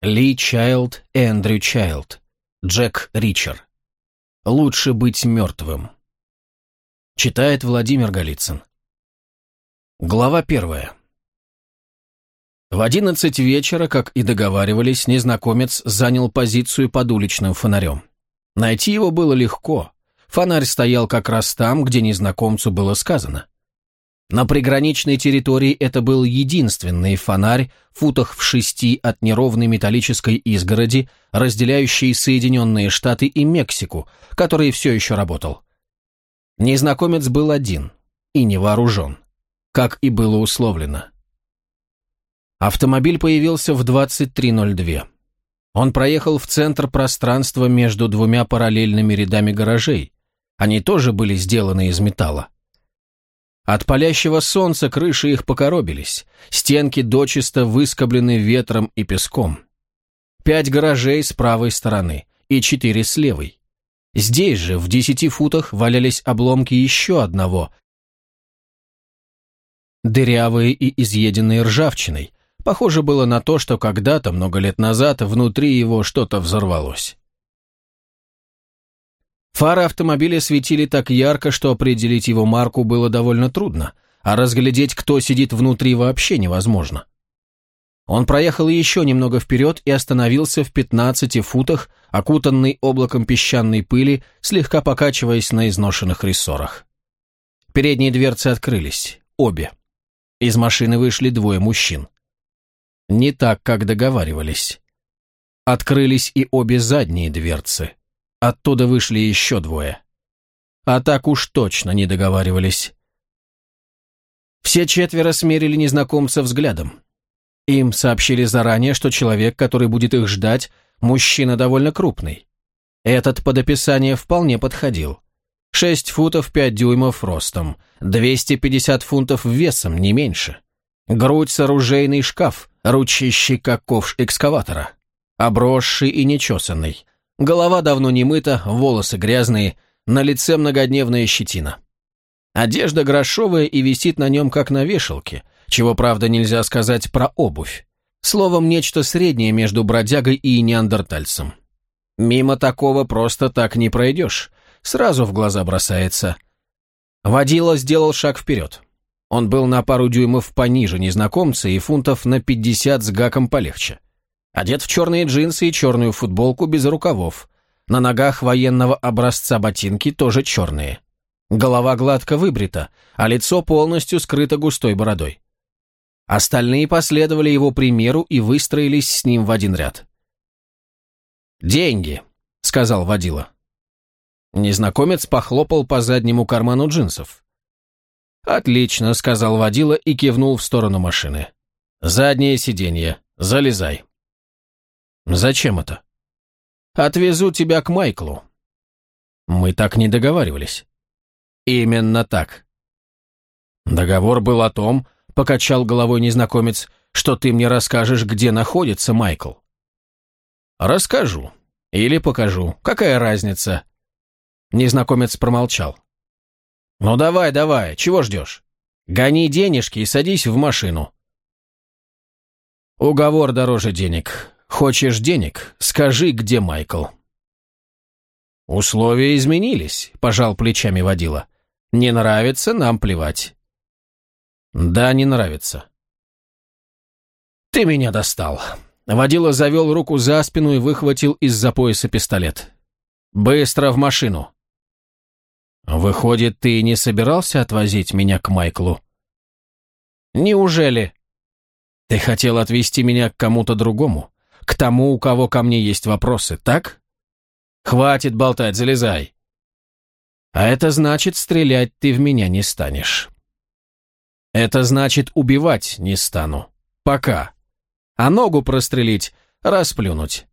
Ли Чайлд, Эндрю Чайлд, Джек Ричер. Лучше быть мертвым. Читает Владимир Голицын. Глава первая. В одиннадцать вечера, как и договаривались, незнакомец занял позицию под уличным фонарем. Найти его было легко. Фонарь стоял как раз там, где незнакомцу было сказано. На приграничной территории это был единственный фонарь, футах в шести от неровной металлической изгороди, разделяющей Соединенные Штаты и Мексику, который все еще работал. Незнакомец был один и не вооружен, как и было условлено. Автомобиль появился в 23.02. Он проехал в центр пространства между двумя параллельными рядами гаражей. Они тоже были сделаны из металла. От палящего солнца крыши их покоробились, стенки дочисто выскоблены ветром и песком. Пять гаражей с правой стороны и четыре с левой. Здесь же, в десяти футах, валялись обломки еще одного, дырявые и изъеденные ржавчиной. Похоже было на то, что когда-то, много лет назад, внутри его что-то взорвалось. Фары автомобиля светили так ярко, что определить его марку было довольно трудно, а разглядеть, кто сидит внутри, вообще невозможно. Он проехал еще немного вперед и остановился в 15 футах, окутанный облаком песчаной пыли, слегка покачиваясь на изношенных рессорах. Передние дверцы открылись, обе. Из машины вышли двое мужчин. Не так, как договаривались. Открылись и обе задние дверцы. Оттуда вышли еще двое. А так уж точно не договаривались. Все четверо смерили незнакомца взглядом. Им сообщили заранее, что человек, который будет их ждать, мужчина довольно крупный. Этот под описание вполне подходил. 6 футов 5 дюймов ростом, 250 фунтов весом, не меньше. Грудь с оружейный шкаф, ручищий как ковш экскаватора. Обросший и нечесанный, Голова давно не мыта, волосы грязные, на лице многодневная щетина. Одежда грошовая и висит на нем как на вешалке, чего, правда, нельзя сказать про обувь. Словом, нечто среднее между бродягой и неандертальцем. Мимо такого просто так не пройдешь, сразу в глаза бросается. Водила сделал шаг вперед. Он был на пару дюймов пониже незнакомца и фунтов на пятьдесят с гаком полегче. Одет в черные джинсы и черную футболку без рукавов. На ногах военного образца ботинки тоже черные. Голова гладко выбрита, а лицо полностью скрыто густой бородой. Остальные последовали его примеру и выстроились с ним в один ряд. «Деньги», — сказал водила. Незнакомец похлопал по заднему карману джинсов. «Отлично», — сказал водила и кивнул в сторону машины. «Заднее сиденье. Залезай». «Зачем это?» «Отвезу тебя к Майклу». «Мы так не договаривались». «Именно так». «Договор был о том, — покачал головой незнакомец, — что ты мне расскажешь, где находится Майкл». «Расскажу. Или покажу. Какая разница?» Незнакомец промолчал. «Ну давай, давай, чего ждешь? Гони денежки и садись в машину». «Уговор дороже денег. Хочешь денег? Скажи, где Майкл». «Условия изменились», — пожал плечами водила. «Не нравится, нам плевать». «Да, не нравится». «Ты меня достал». Водила завел руку за спину и выхватил из-за пояса пистолет. «Быстро в машину». «Выходит, ты не собирался отвозить меня к Майклу?» «Неужели?» «Ты хотел отвезти меня к кому-то другому?» К тому, у кого ко мне есть вопросы, так? Хватит болтать, залезай. А это значит, стрелять ты в меня не станешь. Это значит, убивать не стану. Пока. А ногу прострелить, расплюнуть.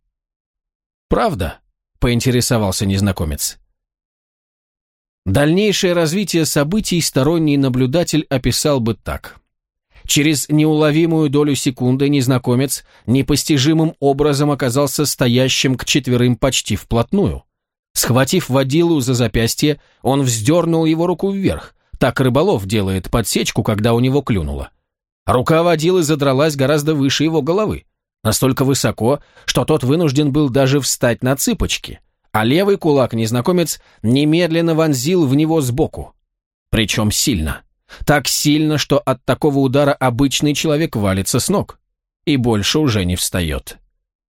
Правда? Поинтересовался незнакомец. Дальнейшее развитие событий сторонний наблюдатель описал бы так. Через неуловимую долю секунды незнакомец непостижимым образом оказался стоящим к четверым почти вплотную. Схватив водилу за запястье, он вздернул его руку вверх. Так рыболов делает подсечку, когда у него клюнуло. Рука водилы задралась гораздо выше его головы. Настолько высоко, что тот вынужден был даже встать на цыпочки, а левый кулак незнакомец немедленно вонзил в него сбоку. Причем сильно. Так сильно, что от такого удара обычный человек валится с ног. И больше уже не встает.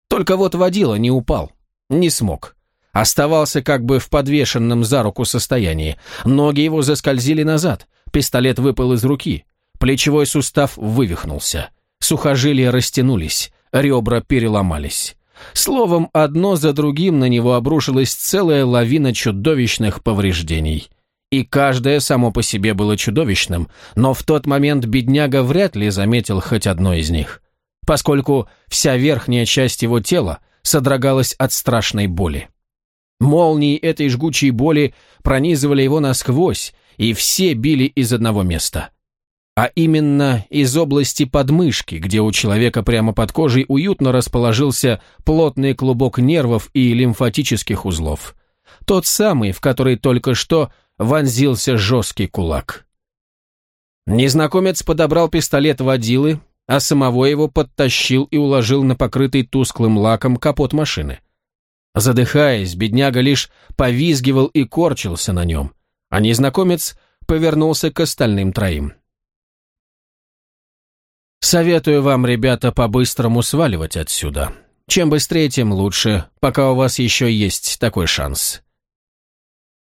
Только вот водила не упал. Не смог. Оставался как бы в подвешенном за руку состоянии. Ноги его заскользили назад. Пистолет выпал из руки. Плечевой сустав вывихнулся. Сухожилия растянулись. Ребра переломались. Словом, одно за другим на него обрушилась целая лавина чудовищных повреждений. И каждое само по себе было чудовищным, но в тот момент бедняга вряд ли заметил хоть одно из них, поскольку вся верхняя часть его тела содрогалась от страшной боли. Молнии этой жгучей боли пронизывали его насквозь, и все били из одного места. А именно из области подмышки, где у человека прямо под кожей уютно расположился плотный клубок нервов и лимфатических узлов. Тот самый, в который только что вонзился жесткий кулак. Незнакомец подобрал пистолет водилы, а самого его подтащил и уложил на покрытый тусклым лаком капот машины. Задыхаясь, бедняга лишь повизгивал и корчился на нем, а незнакомец повернулся к остальным троим. «Советую вам, ребята, по-быстрому сваливать отсюда. Чем быстрее, тем лучше, пока у вас еще есть такой шанс».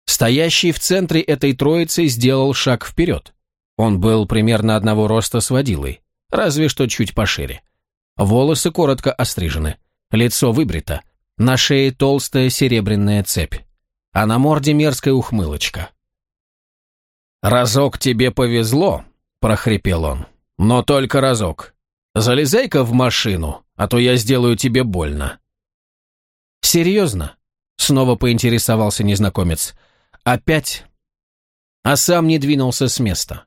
Стоящий в центре этой троицы сделал шаг вперед. Он был примерно одного роста с водилой, разве что чуть пошире. Волосы коротко острижены, лицо выбрито, на шее толстая серебряная цепь, а на морде мерзкая ухмылочка. «Разок тебе повезло», — прохрипел он, — «но только разок. Залезай-ка в машину, а то я сделаю тебе больно». «Серьезно?» — снова поинтересовался незнакомец. «Опять?» А сам не двинулся с места.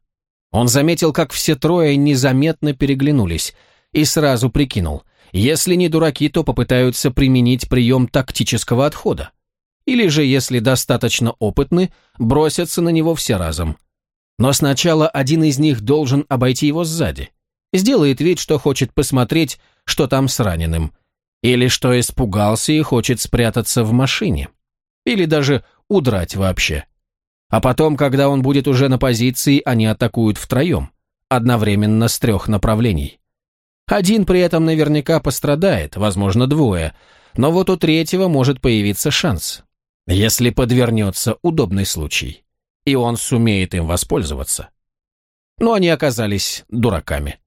Он заметил, как все трое незаметно переглянулись, и сразу прикинул — если не дураки, то попытаются применить прием тактического отхода. Или же, если достаточно опытны, бросятся на него все разом. Но сначала один из них должен обойти его сзади. Сделает вид, что хочет посмотреть, что там с раненым. Или что испугался и хочет спрятаться в машине. Или даже удрать вообще. А потом, когда он будет уже на позиции, они атакуют втроем, одновременно с трех направлений. Один при этом наверняка пострадает, возможно, двое, но вот у третьего может появиться шанс, если подвернется удобный случай, и он сумеет им воспользоваться. Но они оказались дураками.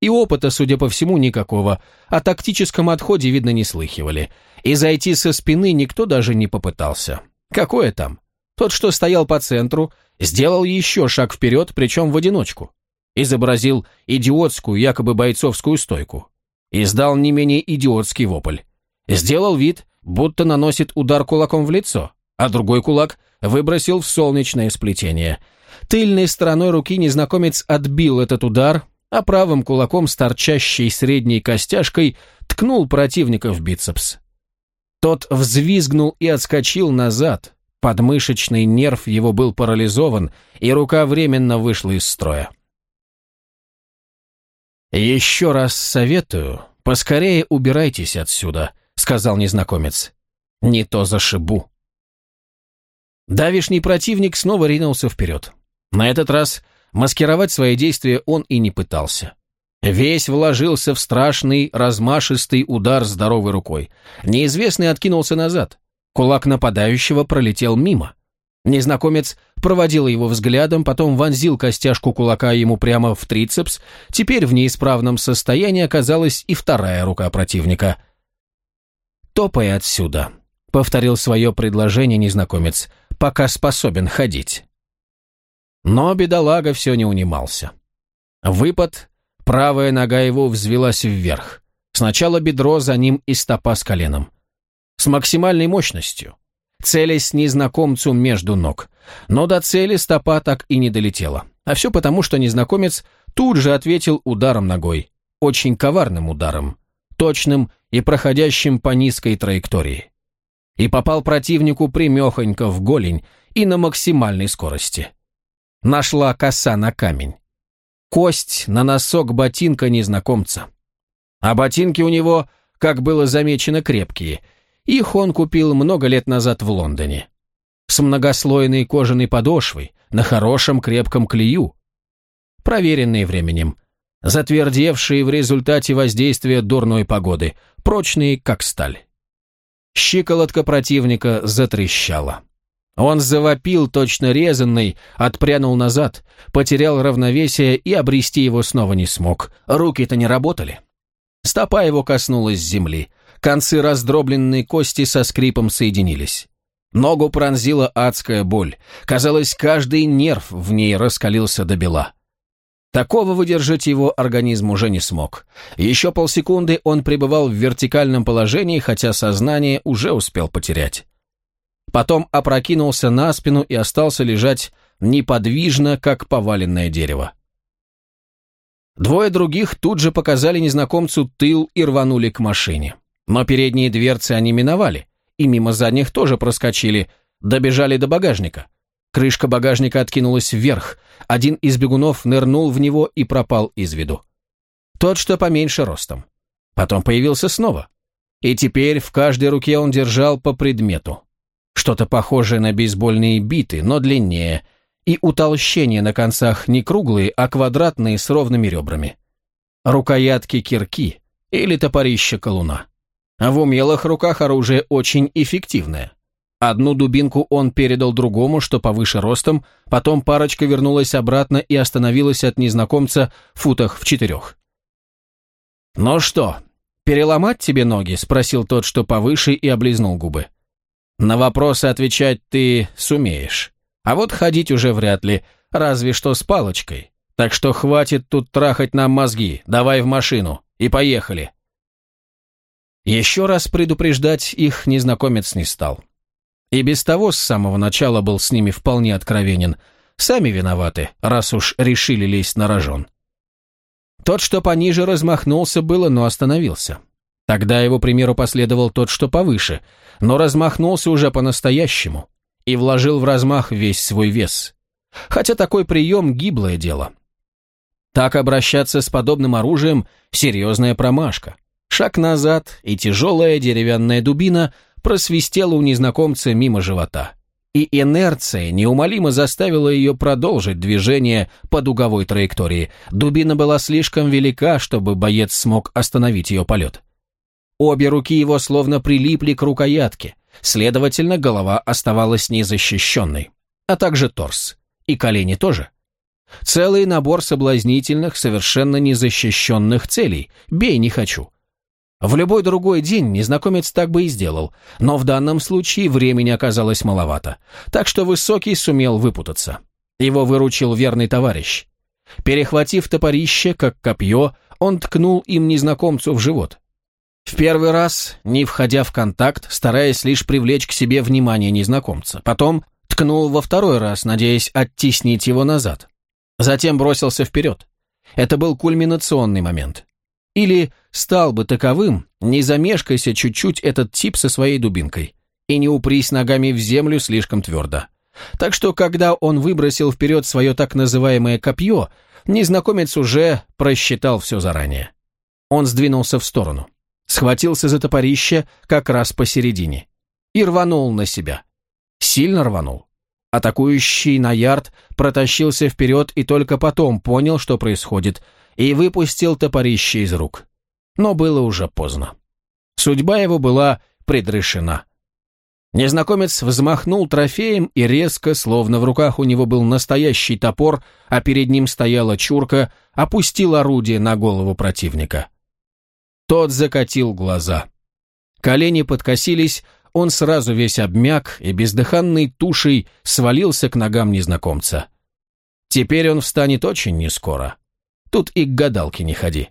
И опыта, судя по всему, никакого, о тактическом отходе, видно, не слыхивали, и зайти со спины никто даже не попытался. Какое там? Тот, что стоял по центру, сделал еще шаг вперед, причем в одиночку изобразил идиотскую, якобы бойцовскую стойку. Издал не менее идиотский вопль. Сделал вид, будто наносит удар кулаком в лицо, а другой кулак выбросил в солнечное сплетение. Тыльной стороной руки незнакомец отбил этот удар, а правым кулаком с торчащей средней костяшкой ткнул противника в бицепс. Тот взвизгнул и отскочил назад. Подмышечный нерв его был парализован, и рука временно вышла из строя. «Еще раз советую, поскорее убирайтесь отсюда», — сказал незнакомец. «Не то зашибу». Давишний противник снова ринулся вперед. На этот раз маскировать свои действия он и не пытался. Весь вложился в страшный, размашистый удар здоровой рукой. Неизвестный откинулся назад. Кулак нападающего пролетел мимо. Незнакомец проводил его взглядом, потом вонзил костяшку кулака ему прямо в трицепс. Теперь в неисправном состоянии оказалась и вторая рука противника. «Топай отсюда», — повторил свое предложение незнакомец, — «пока способен ходить». Но бедолага все не унимался. Выпад, правая нога его взвелась вверх. Сначала бедро, за ним и стопа с коленом. С максимальной мощностью целясь незнакомцу между ног. Но до цели стопа так и не долетела. А все потому, что незнакомец тут же ответил ударом ногой. Очень коварным ударом. Точным и проходящим по низкой траектории. И попал противнику примехонько в голень и на максимальной скорости. Нашла коса на камень. Кость на носок ботинка незнакомца. А ботинки у него, как было замечено, крепкие. Их он купил много лет назад в Лондоне. С многослойной кожаной подошвой, на хорошем крепком клею. Проверенные временем. Затвердевшие в результате воздействия дурной погоды, прочные, как сталь. Щиколотка противника затрещала. Он завопил, точно резанный, отпрянул назад, потерял равновесие и обрести его снова не смог. Руки-то не работали. Стопа его коснулась земли. Концы раздробленной кости со скрипом соединились. Ногу пронзила адская боль. Казалось, каждый нерв в ней раскалился до бела. Такого выдержать его организм уже не смог. Еще полсекунды он пребывал в вертикальном положении, хотя сознание уже успел потерять. Потом опрокинулся на спину и остался лежать неподвижно, как поваленное дерево. Двое других тут же показали незнакомцу тыл и рванули к машине. Но передние дверцы они миновали, и мимо задних тоже проскочили, добежали до багажника. Крышка багажника откинулась вверх, один из бегунов нырнул в него и пропал из виду. Тот, что поменьше ростом. Потом появился снова. И теперь в каждой руке он держал по предмету. Что-то похожее на бейсбольные биты, но длиннее, и утолщения на концах не круглые, а квадратные с ровными ребрами. Рукоятки кирки или топорища колуна. А в умелых руках оружие очень эффективное. Одну дубинку он передал другому, что повыше ростом, потом парочка вернулась обратно и остановилась от незнакомца в футах в четырех. «Ну что, переломать тебе ноги?» – спросил тот, что повыше, и облизнул губы. «На вопросы отвечать ты сумеешь. А вот ходить уже вряд ли, разве что с палочкой. Так что хватит тут трахать нам мозги, давай в машину, и поехали». Еще раз предупреждать их незнакомец не стал. И без того с самого начала был с ними вполне откровенен. Сами виноваты, раз уж решили лезть на рожон. Тот, что пониже, размахнулся было, но остановился. Тогда его примеру последовал тот, что повыше, но размахнулся уже по-настоящему и вложил в размах весь свой вес. Хотя такой прием – гиблое дело. Так обращаться с подобным оружием – серьезная промашка. Шаг назад, и тяжелая деревянная дубина – просвистела у незнакомца мимо живота. И инерция неумолимо заставила ее продолжить движение по дуговой траектории. Дубина была слишком велика, чтобы боец смог остановить ее полет. Обе руки его словно прилипли к рукоятке, следовательно, голова оставалась незащищенной, а также торс. И колени тоже. Целый набор соблазнительных, совершенно незащищенных целей. Бей не хочу. В любой другой день незнакомец так бы и сделал, но в данном случае времени оказалось маловато, так что Высокий сумел выпутаться. Его выручил верный товарищ. Перехватив топорище, как копье, он ткнул им незнакомцу в живот. В первый раз, не входя в контакт, стараясь лишь привлечь к себе внимание незнакомца. Потом ткнул во второй раз, надеясь оттеснить его назад. Затем бросился вперед. Это был кульминационный момент. Или стал бы таковым, не замешкайся чуть-чуть этот тип со своей дубинкой. И не упрись ногами в землю слишком твердо. Так что, когда он выбросил вперед свое так называемое копье, незнакомец уже просчитал все заранее. Он сдвинулся в сторону, схватился за топорище как раз посередине и рванул на себя. Сильно рванул. Атакующий на ярд протащился вперед и только потом понял, что происходит – и выпустил топорище из рук. Но было уже поздно. Судьба его была предрешена. Незнакомец взмахнул трофеем и резко, словно в руках у него был настоящий топор, а перед ним стояла чурка, опустил орудие на голову противника. Тот закатил глаза. Колени подкосились, он сразу весь обмяк и бездыханной тушей свалился к ногам незнакомца. Теперь он встанет очень нескоро. Тут и к гадалке не ходи.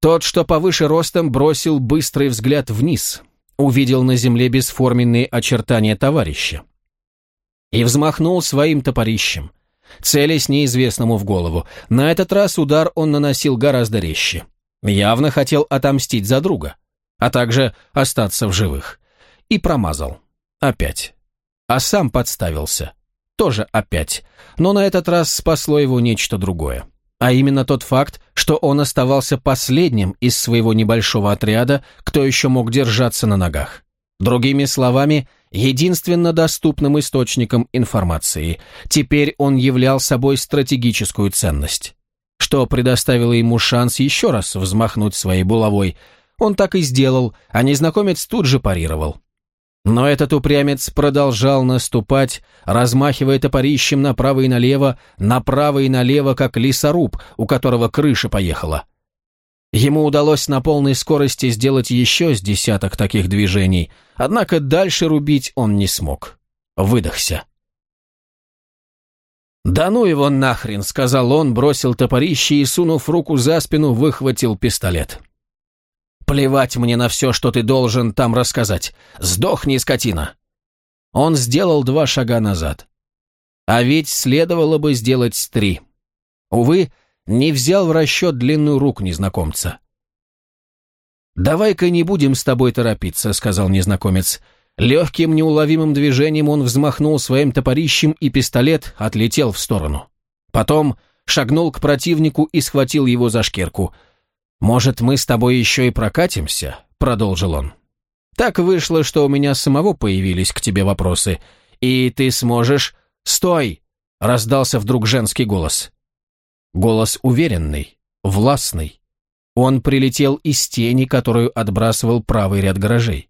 Тот, что повыше ростом, бросил быстрый взгляд вниз, увидел на земле бесформенные очертания товарища. И взмахнул своим топорищем, целясь неизвестному в голову. На этот раз удар он наносил гораздо резче. Явно хотел отомстить за друга, а также остаться в живых. И промазал. Опять. А сам подставился. Тоже опять. Но на этот раз спасло его нечто другое. а именно тот факт, что он оставался последним из своего небольшого отряда, кто еще мог держаться на ногах. Другими словами, единственно доступным источником информации. Теперь он являл собой стратегическую ценность, что предоставило ему шанс еще раз взмахнуть своей булавой. Он так и сделал, а незнакомец тут же парировал. Но этот упрямец продолжал наступать, размахивая топорищем направо и налево, направо и налево, как лесоруб, у которого крыша поехала. Ему удалось на полной скорости сделать еще с десяток таких движений, однако дальше рубить он не смог. Выдохся. «Да ну его нахрен!» — сказал он, бросил топорище и, сунув руку за спину, выхватил пистолет. Плевать мне на все, что ты должен там рассказать. Сдохни, скотина!» Он сделал два шага назад. А ведь следовало бы сделать три. Увы, не взял в расчет длинную руку незнакомца. «Давай-ка не будем с тобой торопиться», — сказал незнакомец. Легким неуловимым движением он взмахнул своим топорищем, и пистолет отлетел в сторону. Потом шагнул к противнику и схватил его за шкирку — «Может, мы с тобой еще и прокатимся?» — продолжил он. «Так вышло, что у меня самого появились к тебе вопросы, и ты сможешь...» «Стой!» — раздался вдруг женский голос. Голос уверенный, властный. Он прилетел из тени, которую отбрасывал правый ряд гаражей.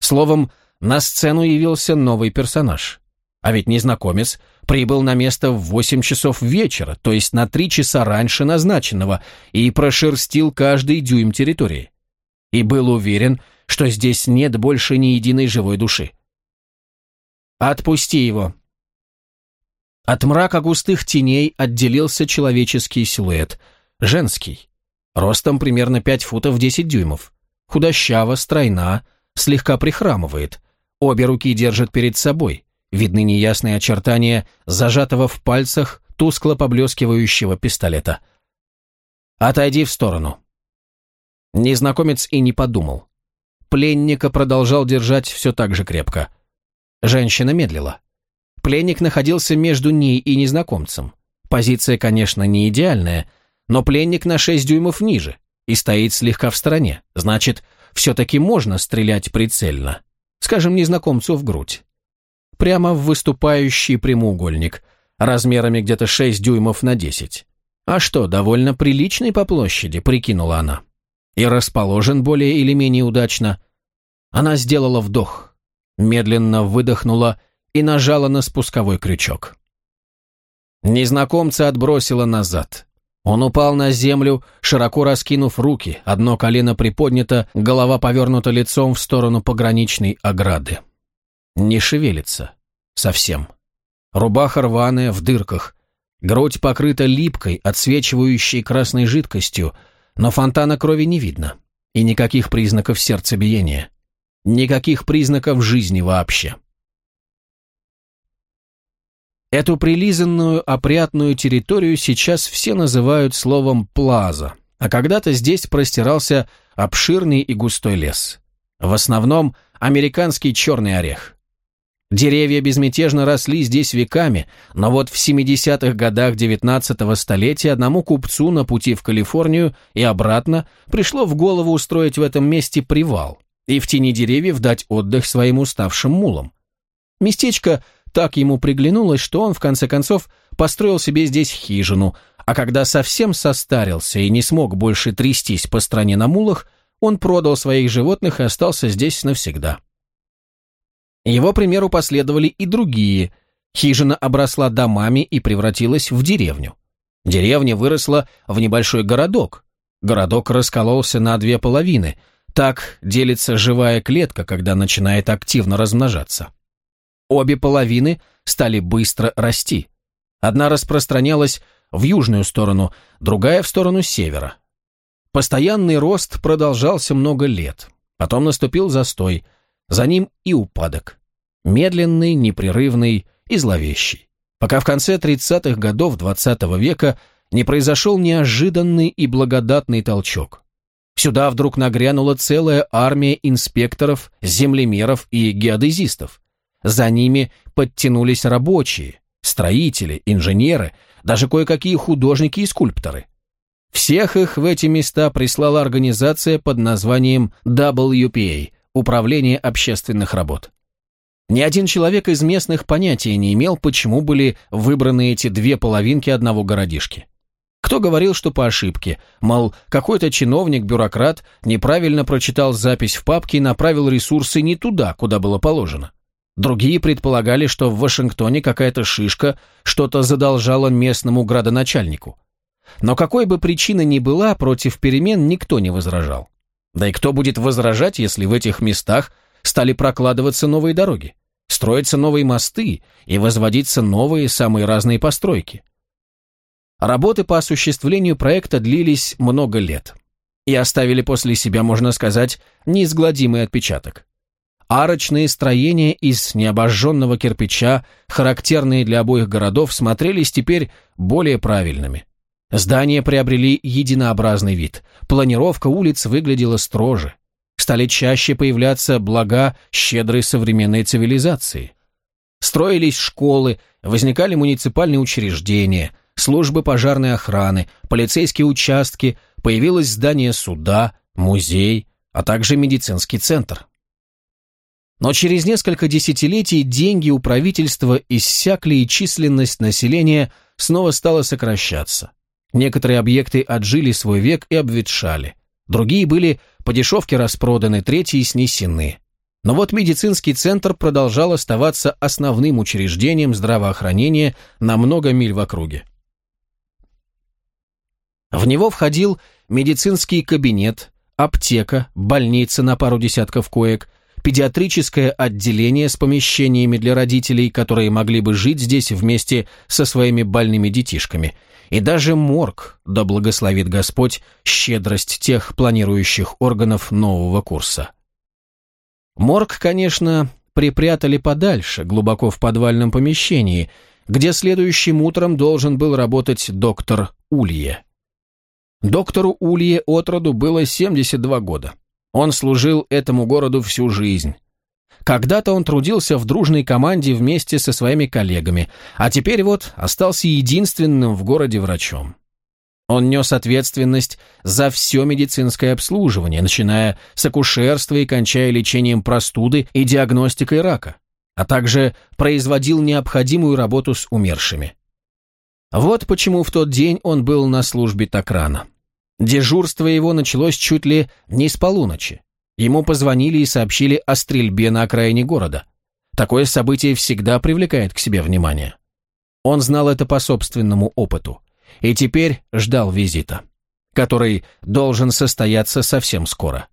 Словом, на сцену явился новый персонаж. А ведь незнакомец прибыл на место в 8 часов вечера, то есть на 3 часа раньше назначенного, и прошерстил каждый дюйм территории. И был уверен, что здесь нет больше ни единой живой души. «Отпусти его!» От мрака густых теней отделился человеческий силуэт, женский, ростом примерно 5 футов 10 дюймов, худощава, стройна, слегка прихрамывает, обе руки держит перед собой, Видны неясные очертания зажатого в пальцах тускло поблескивающего пистолета. «Отойди в сторону». Незнакомец и не подумал. Пленника продолжал держать все так же крепко. Женщина медлила. Пленник находился между ней и незнакомцем. Позиция, конечно, не идеальная, но пленник на 6 дюймов ниже и стоит слегка в стороне. Значит, все-таки можно стрелять прицельно. Скажем, незнакомцу в грудь прямо в выступающий прямоугольник, размерами где-то 6 дюймов на 10. А что, довольно приличный по площади, прикинула она. И расположен более или менее удачно. Она сделала вдох, медленно выдохнула и нажала на спусковой крючок. Незнакомца отбросила назад. Он упал на землю, широко раскинув руки, одно колено приподнято, голова повернута лицом в сторону пограничной ограды. Не шевелится. Совсем. Рубаха рваная, в дырках. Грудь покрыта липкой, отсвечивающей красной жидкостью, но фонтана крови не видно. И никаких признаков сердцебиения. Никаких признаков жизни вообще. Эту прилизанную, опрятную территорию сейчас все называют словом «плаза», а когда-то здесь простирался обширный и густой лес. В основном американский черный орех. Деревья безмятежно росли здесь веками, но вот в 70-х годах 19-го столетия одному купцу на пути в Калифорнию и обратно пришло в голову устроить в этом месте привал и в тени деревьев дать отдых своим уставшим мулам. Местечко так ему приглянулось, что он, в конце концов, построил себе здесь хижину, а когда совсем состарился и не смог больше трястись по стране на мулах, он продал своих животных и остался здесь навсегда. Его примеру последовали и другие. Хижина обросла домами и превратилась в деревню. Деревня выросла в небольшой городок. Городок раскололся на две половины. Так делится живая клетка, когда начинает активно размножаться. Обе половины стали быстро расти. Одна распространялась в южную сторону, другая в сторону севера. Постоянный рост продолжался много лет. Потом наступил застой – за ним и упадок. Медленный, непрерывный и зловещий. Пока в конце 30-х годов XX -го века не произошел неожиданный и благодатный толчок. Сюда вдруг нагрянула целая армия инспекторов, землемеров и геодезистов. За ними подтянулись рабочие, строители, инженеры, даже кое-какие художники и скульпторы. Всех их в эти места прислала организация под названием WPA – Управление общественных работ. Ни один человек из местных понятия не имел, почему были выбраны эти две половинки одного городишки. Кто говорил, что по ошибке, мол, какой-то чиновник-бюрократ неправильно прочитал запись в папке и направил ресурсы не туда, куда было положено. Другие предполагали, что в Вашингтоне какая-то шишка что-то задолжала местному градоначальнику. Но какой бы причина ни была, против перемен никто не возражал. Да и кто будет возражать, если в этих местах стали прокладываться новые дороги, строятся новые мосты и возводиться новые самые разные постройки? Работы по осуществлению проекта длились много лет и оставили после себя, можно сказать, неизгладимый отпечаток. Арочные строения из необожженного кирпича, характерные для обоих городов, смотрелись теперь более правильными. Здания приобрели единообразный вид, планировка улиц выглядела строже. Стали чаще появляться блага щедрой современной цивилизации. Строились школы, возникали муниципальные учреждения – службы пожарной охраны, полицейские участки, появилось здание суда, музей, а также медицинский центр. Но через несколько десятилетий деньги у правительства иссякли и численность населения снова стала сокращаться. Некоторые объекты отжили свой век и обветшали. Другие были по дешевке распроданы, третьи снесены. Но вот медицинский центр продолжал оставаться основным учреждением здравоохранения на много миль в округе. В него входил медицинский кабинет, аптека, больница на пару десятков коек, педиатрическое отделение с помещениями для родителей, которые могли бы жить здесь вместе со своими больными детишками, и даже морг, да благословит Господь, щедрость тех планирующих органов нового курса. Морг, конечно, припрятали подальше, глубоко в подвальном помещении, где следующим утром должен был работать доктор Улье. Доктору Улье Отроду было 72 года. Он служил этому городу всю жизнь. Когда-то он трудился в дружной команде вместе со своими коллегами, а теперь вот остался единственным в городе врачом. Он нес ответственность за все медицинское обслуживание, начиная с акушерства и кончая лечением простуды и диагностикой рака, а также производил необходимую работу с умершими. Вот почему в тот день он был на службе так рано. Дежурство его началось чуть ли не с полуночи. Ему позвонили и сообщили о стрельбе на окраине города. Такое событие всегда привлекает к себе внимание. Он знал это по собственному опыту. И теперь ждал визита, который должен состояться совсем скоро.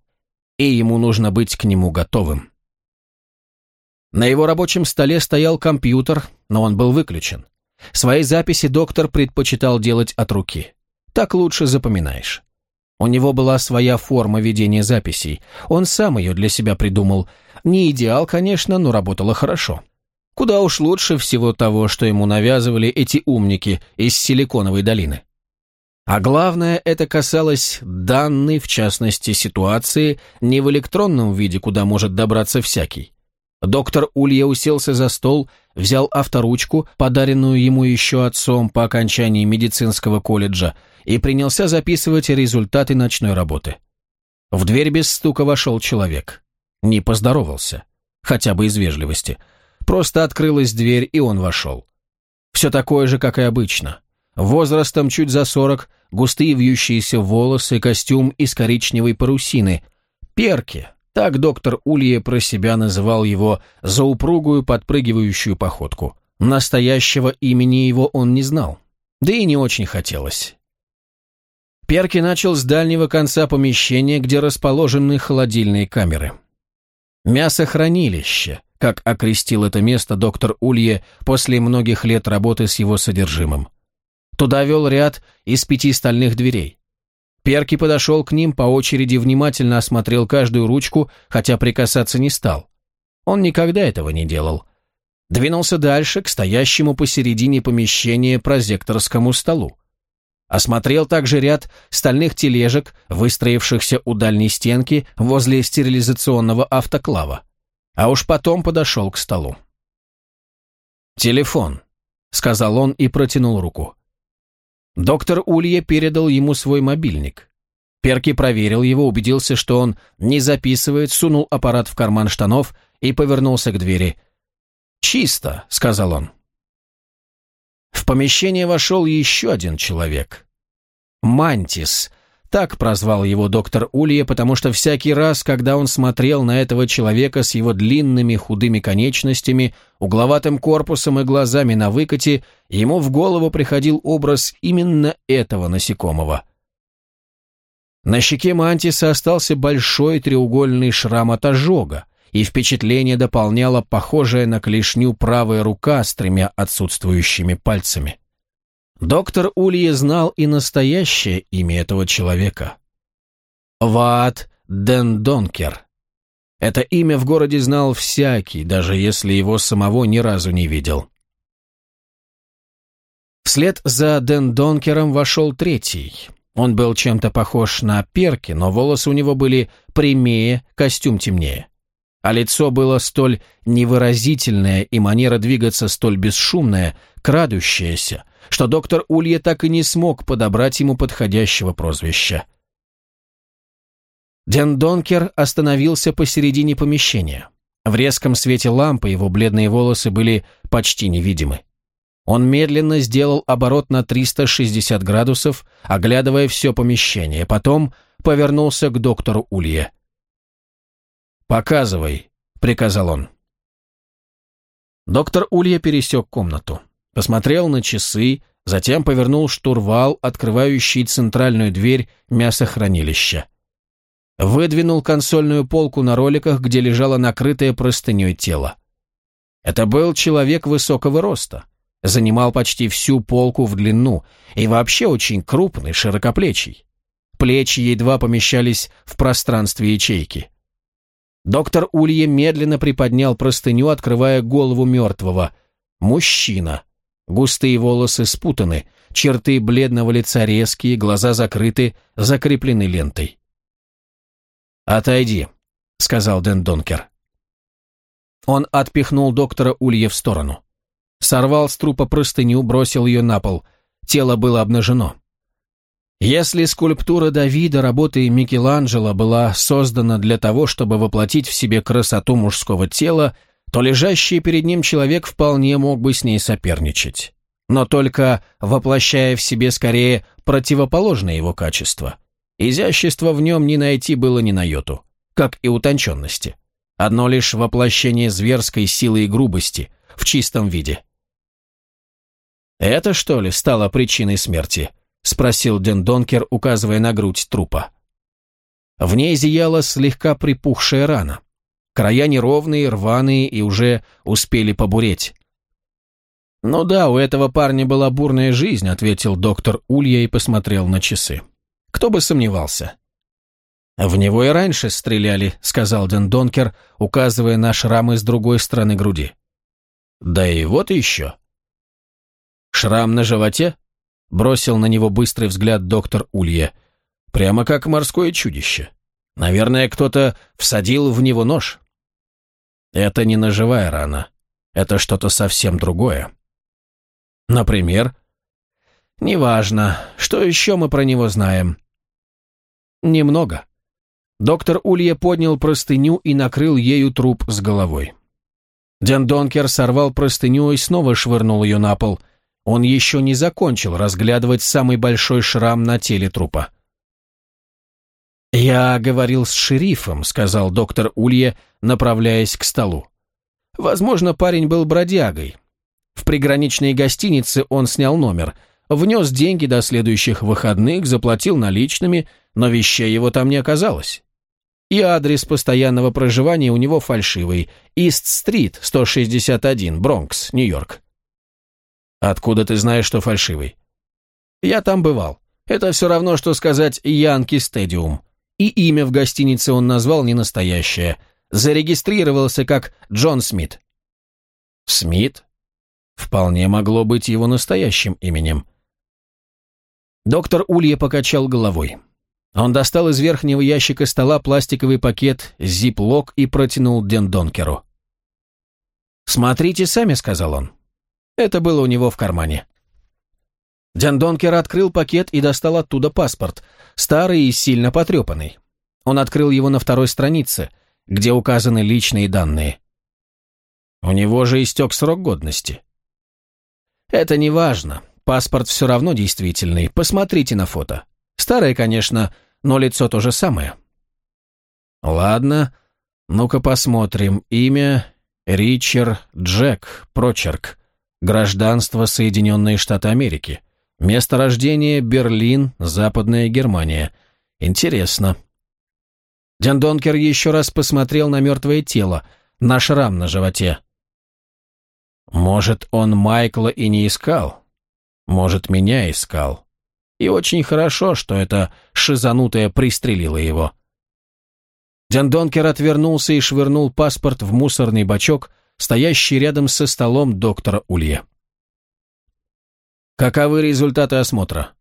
И ему нужно быть к нему готовым. На его рабочем столе стоял компьютер, но он был выключен. Свои записи доктор предпочитал делать от руки. Так лучше запоминаешь. У него была своя форма ведения записей. Он сам ее для себя придумал. Не идеал, конечно, но работало хорошо. Куда уж лучше всего того, что ему навязывали эти умники из Силиконовой долины. А главное, это касалось данной, в частности, ситуации, не в электронном виде, куда может добраться всякий, Доктор Улья уселся за стол, взял авторучку, подаренную ему еще отцом по окончании медицинского колледжа, и принялся записывать результаты ночной работы. В дверь без стука вошел человек. Не поздоровался, хотя бы из вежливости. Просто открылась дверь, и он вошел. Все такое же, как и обычно. Возрастом чуть за сорок, густые вьющиеся волосы, костюм из коричневой парусины. Перки, так доктор Улье про себя называл его за упругую подпрыгивающую походку. Настоящего имени его он не знал. Да и не очень хотелось. Перки начал с дальнего конца помещения, где расположены холодильные камеры. Мясохранилище, как окрестил это место доктор Улье после многих лет работы с его содержимым. Туда вел ряд из пяти стальных дверей. Перки подошел к ним по очереди, внимательно осмотрел каждую ручку, хотя прикасаться не стал. Он никогда этого не делал. Двинулся дальше, к стоящему посередине помещения прозекторскому столу. Осмотрел также ряд стальных тележек, выстроившихся у дальней стенки возле стерилизационного автоклава. А уж потом подошел к столу. «Телефон», — сказал он и протянул руку. Доктор Улья передал ему свой мобильник. Перки проверил его, убедился, что он не записывает, сунул аппарат в карман штанов и повернулся к двери. «Чисто», — сказал он. В помещение вошел еще один человек. Мантис — так прозвал его доктор Улья, потому что всякий раз, когда он смотрел на этого человека с его длинными худыми конечностями, угловатым корпусом и глазами на выкате, ему в голову приходил образ именно этого насекомого. На щеке Мантиса остался большой треугольный шрам от ожога, и впечатление дополняла похожая на клешню правая рука с тремя отсутствующими пальцами. Доктор Улье знал и настоящее имя этого человека. Ваат Дендонкер. Это имя в городе знал всякий, даже если его самого ни разу не видел. Вслед за Дендонкером вошел третий. Он был чем-то похож на перки, но волосы у него были прямее, костюм темнее. А лицо было столь невыразительное и манера двигаться столь бесшумная, крадущаяся, что доктор Улья так и не смог подобрать ему подходящего прозвища. Ден Донкер остановился посередине помещения. В резком свете лампы его бледные волосы были почти невидимы. Он медленно сделал оборот на 360 градусов, оглядывая все помещение, потом повернулся к доктору Улье. «Показывай», — приказал он. Доктор Улья пересек комнату посмотрел на часы, затем повернул штурвал, открывающий центральную дверь мясохранилища. Выдвинул консольную полку на роликах, где лежало накрытое простыней тело. Это был человек высокого роста, занимал почти всю полку в длину и вообще очень крупный, широкоплечий. Плечи едва помещались в пространстве ячейки. Доктор Улье медленно приподнял простыню, открывая голову мертвого. Мужчина, Густые волосы спутаны, черты бледного лица резкие, глаза закрыты, закреплены лентой. «Отойди», — сказал Дэн Донкер. Он отпихнул доктора Улья в сторону. Сорвал с трупа простыню, бросил ее на пол. Тело было обнажено. Если скульптура Давида работы Микеланджело была создана для того, чтобы воплотить в себе красоту мужского тела, то лежащий перед ним человек вполне мог бы с ней соперничать, но только воплощая в себе скорее противоположное его качество. Изящества в нем не найти было ни на йоту, как и утонченности. Одно лишь воплощение зверской силы и грубости в чистом виде. «Это, что ли, стало причиной смерти?» — спросил Ден Донкер, указывая на грудь трупа. В ней зияла слегка припухшая рана. Края неровные, рваные и уже успели побуреть. «Ну да, у этого парня была бурная жизнь», — ответил доктор Улья и посмотрел на часы. «Кто бы сомневался». «В него и раньше стреляли», — сказал Ден Донкер, указывая на шрамы с другой стороны груди. «Да и вот еще». «Шрам на животе?» — бросил на него быстрый взгляд доктор Улья. «Прямо как морское чудище. Наверное, кто-то всадил в него нож». Это не ножевая рана. Это что-то совсем другое. Например? Неважно. Что еще мы про него знаем? Немного. Доктор Улья поднял простыню и накрыл ею труп с головой. Ден Донкер сорвал простыню и снова швырнул ее на пол. Он еще не закончил разглядывать самый большой шрам на теле трупа. «Я говорил с шерифом», — сказал доктор Улья, направляясь к столу. «Возможно, парень был бродягой. В приграничной гостинице он снял номер, внес деньги до следующих выходных, заплатил наличными, но вещей его там не оказалось. И адрес постоянного проживания у него фальшивый. Ист-стрит, 161, Бронкс, Нью-Йорк». «Откуда ты знаешь, что фальшивый?» «Я там бывал. Это все равно, что сказать «Янки Стадиум». И имя в гостинице он назвал не настоящее. Зарегистрировался как Джон Смит. Смит? Вполне могло быть его настоящим именем. Доктор Улья покачал головой. Он достал из верхнего ящика стола пластиковый пакет, зип-лок и протянул Ден Донкеру. «Смотрите сами», — сказал он. Это было у него в кармане. Донкер открыл пакет и достал оттуда паспорт, старый и сильно потрепанный. Он открыл его на второй странице, где указаны личные данные. У него же истек срок годности. Это не важно. Паспорт все равно действительный. Посмотрите на фото. Старое, конечно, но лицо то же самое. Ладно, ну-ка посмотрим. Имя Ричард Джек, прочерк. Гражданство Соединенные Штаты Америки. Место рождения Берлин, Западная Германия. Интересно. Дендонкер еще раз посмотрел на мертвое тело, на шрам на животе. Может, он Майкла и не искал? Может, меня искал? И очень хорошо, что эта шизанутая пристрелила его. Дендонкер отвернулся и швырнул паспорт в мусорный бачок, стоящий рядом со столом доктора Улья. Каковы результаты осмотра?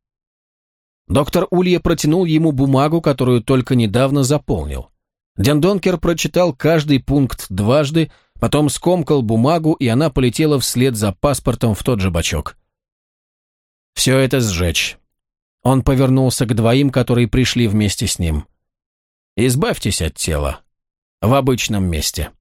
Доктор Улья протянул ему бумагу, которую только недавно заполнил. Дендонкер прочитал каждый пункт дважды, потом скомкал бумагу, и она полетела вслед за паспортом в тот же бачок. «Все это сжечь». Он повернулся к двоим, которые пришли вместе с ним. «Избавьтесь от тела. В обычном месте».